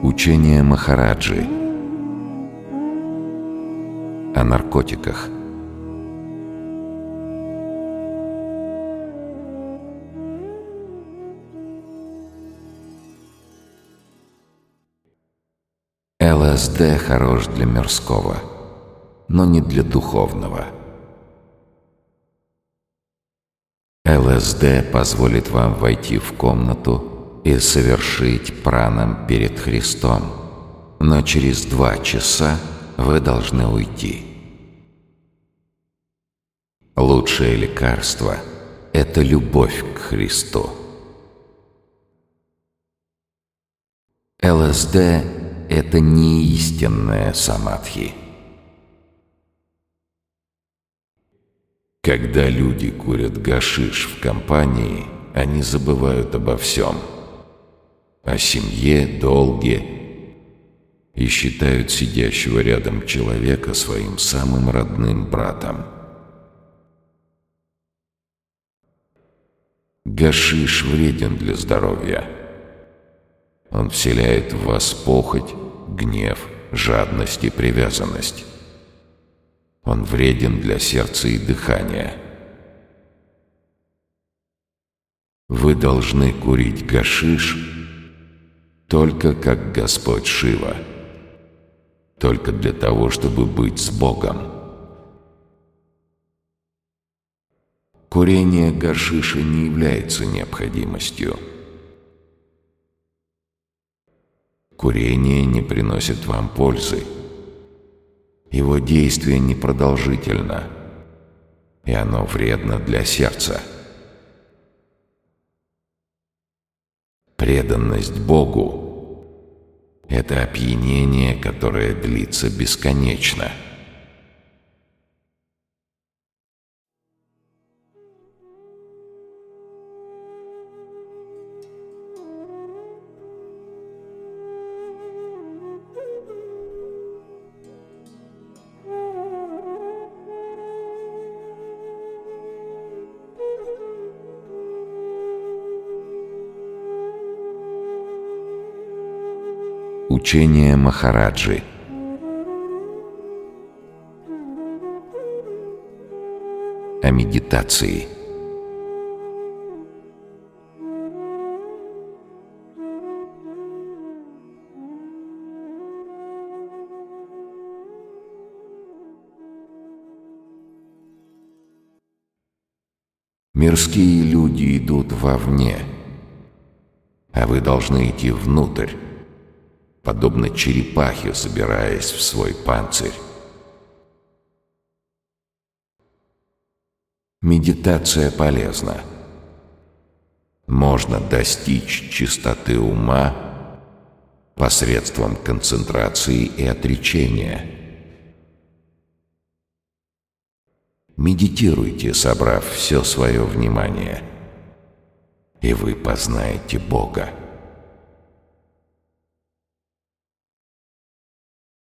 Учение Махараджи о наркотиках. ЛСД хорош для мирского, но не для духовного. ЛСД позволит вам войти в комнату и совершить праном перед Христом, но через два часа вы должны уйти. Лучшее лекарство — это любовь к Христу. ЛСД — это не истинная самадхи. Когда люди курят гашиш в компании, они забывают обо всем. О семье, долге и считают сидящего рядом человека своим самым родным братом. Гашиш вреден для здоровья. Он вселяет в вас похоть, гнев, жадность и привязанность. Он вреден для сердца и дыхания. Вы должны курить гашиш только как Господь Шива, только для того, чтобы быть с Богом. Курение гашиша не является необходимостью. Курение не приносит вам пользы. Его действие непродолжительно, и оно вредно для сердца. Преданность Богу — это опьянение, которое длится бесконечно — Учение Махараджи. О медитации. Мирские люди идут вовне, а вы должны идти внутрь подобно черепахе, забираясь в свой панцирь. Медитация полезна. Можно достичь чистоты ума посредством концентрации и отречения. Медитируйте, собрав все свое внимание, и вы познаете Бога.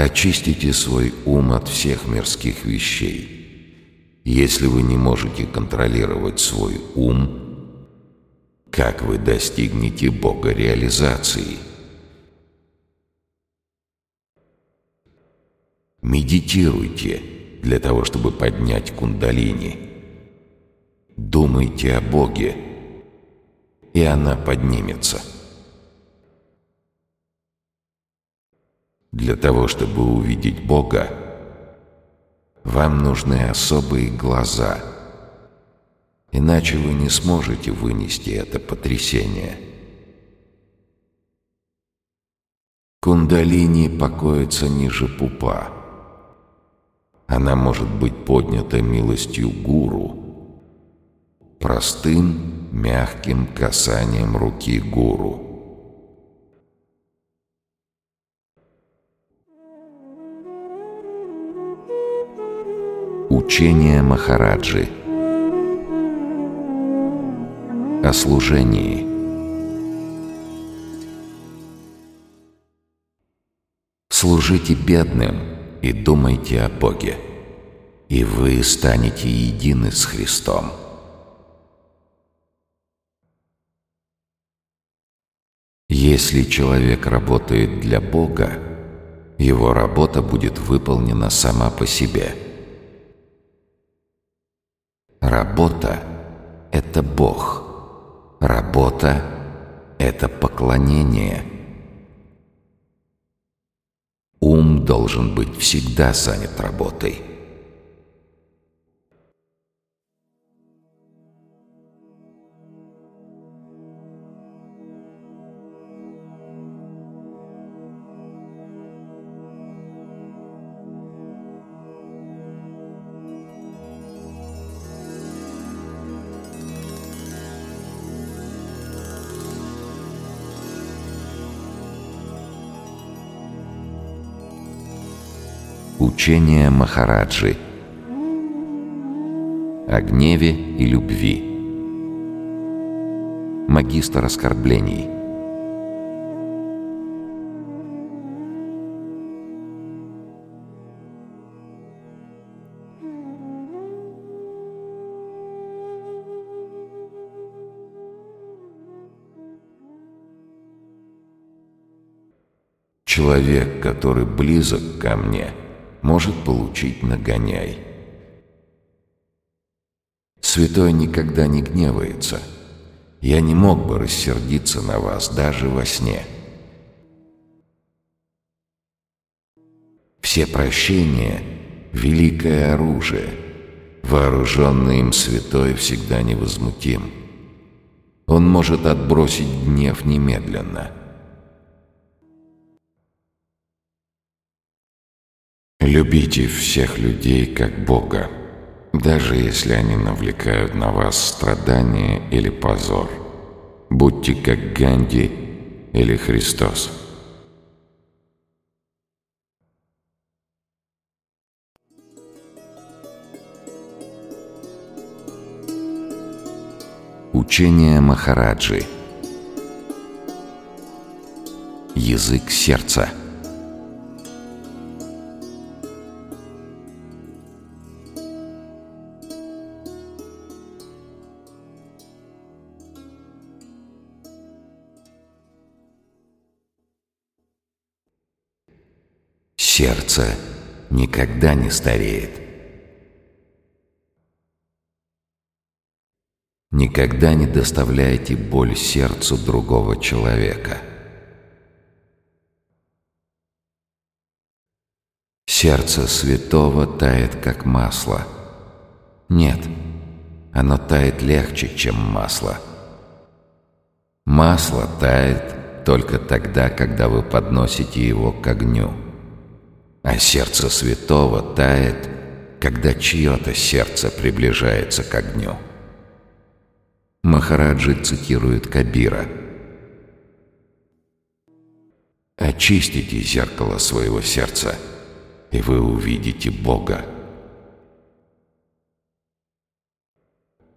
Очистите свой ум от всех мирских вещей. Если вы не можете контролировать свой ум, как вы достигнете Бога реализации? Медитируйте для того, чтобы поднять кундалини. Думайте о Боге, и она поднимется. Для того, чтобы увидеть Бога, вам нужны особые глаза, иначе вы не сможете вынести это потрясение. Кундалини покоится ниже пупа. Она может быть поднята милостью гуру, простым, мягким касанием руки гуру. Учение Махараджи О служении Служите бедным и думайте о Боге, и вы станете едины с Христом. Если человек работает для Бога, его работа будет выполнена сама по себе. Работа — это Бог. Работа — это поклонение. Ум должен быть всегда занят работой — Учение Махараджи О гневе и любви. Магистр оскорблений. Человек, который близок ко мне – может получить нагоняй. Святой никогда не гневается. Я не мог бы рассердиться на вас даже во сне. Все прощения — великое оружие. Вооруженный им святой всегда невозмутим. Он может отбросить гнев немедленно — Любите всех людей как Бога, даже если они навлекают на вас страдания или позор. Будьте как Ганди или Христос. Учение Махараджи Язык сердца – Сердце никогда не стареет. Никогда не доставляйте боль сердцу другого человека. Сердце святого тает, как масло. Нет, оно тает легче, чем масло. Масло тает только тогда, когда вы подносите его к огню а сердце святого тает, когда чье-то сердце приближается к огню. Махараджи цитирует Кабира. «Очистите зеркало своего сердца, и вы увидите Бога».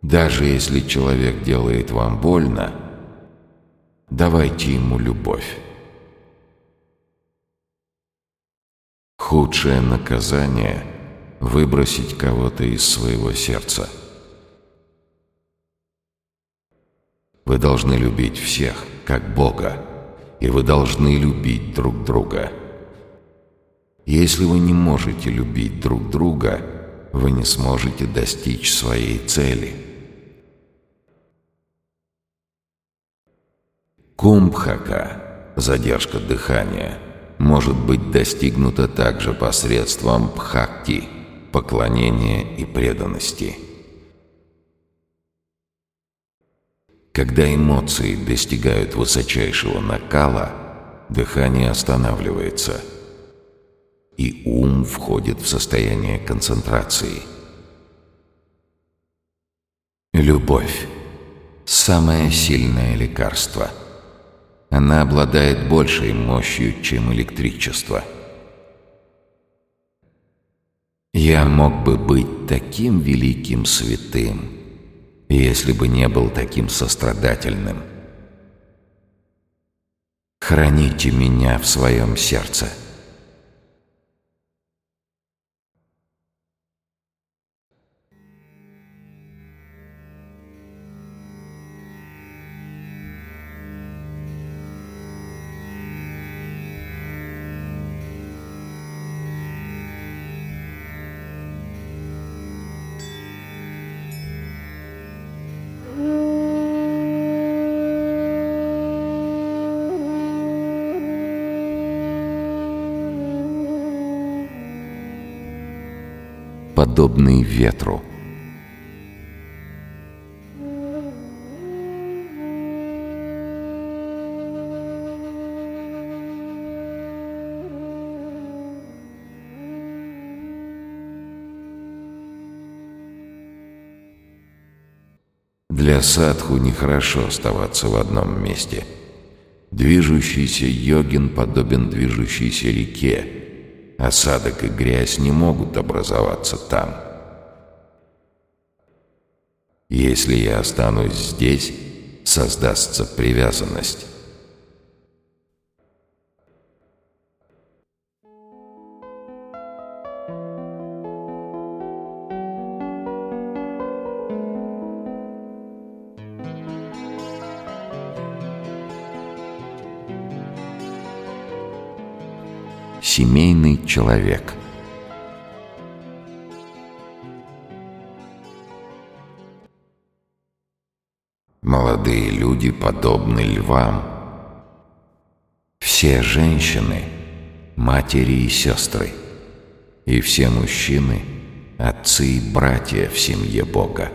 Даже если человек делает вам больно, давайте ему любовь. Худшее наказание — выбросить кого-то из своего сердца. Вы должны любить всех, как Бога, и вы должны любить друг друга. Если вы не можете любить друг друга, вы не сможете достичь своей цели. Кумбхака — задержка дыхания — может быть достигнуто также посредством бхакти, поклонения и преданности. Когда эмоции достигают высочайшего накала, дыхание останавливается, и ум входит в состояние концентрации. Любовь – самое сильное лекарство – она обладает большей мощью, чем электричество. Я мог бы быть таким великим святым, если бы не был таким сострадательным. Храните меня в своем сердце. Подобный ветру. Для садху нехорошо оставаться в одном месте. Движущийся йогин подобен движущейся реке. Осадок и грязь не могут образоваться там. Если я останусь здесь, создастся привязанность. Семейный человек. Молодые люди подобны львам. Все женщины — матери и сестры, и все мужчины — отцы и братья в семье Бога.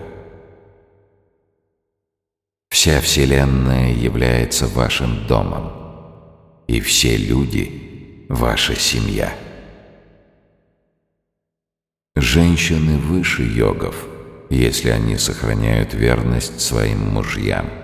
Вся Вселенная является вашим домом, и все люди — ваша семья. Женщины выше йогов, если они сохраняют верность своим мужьям –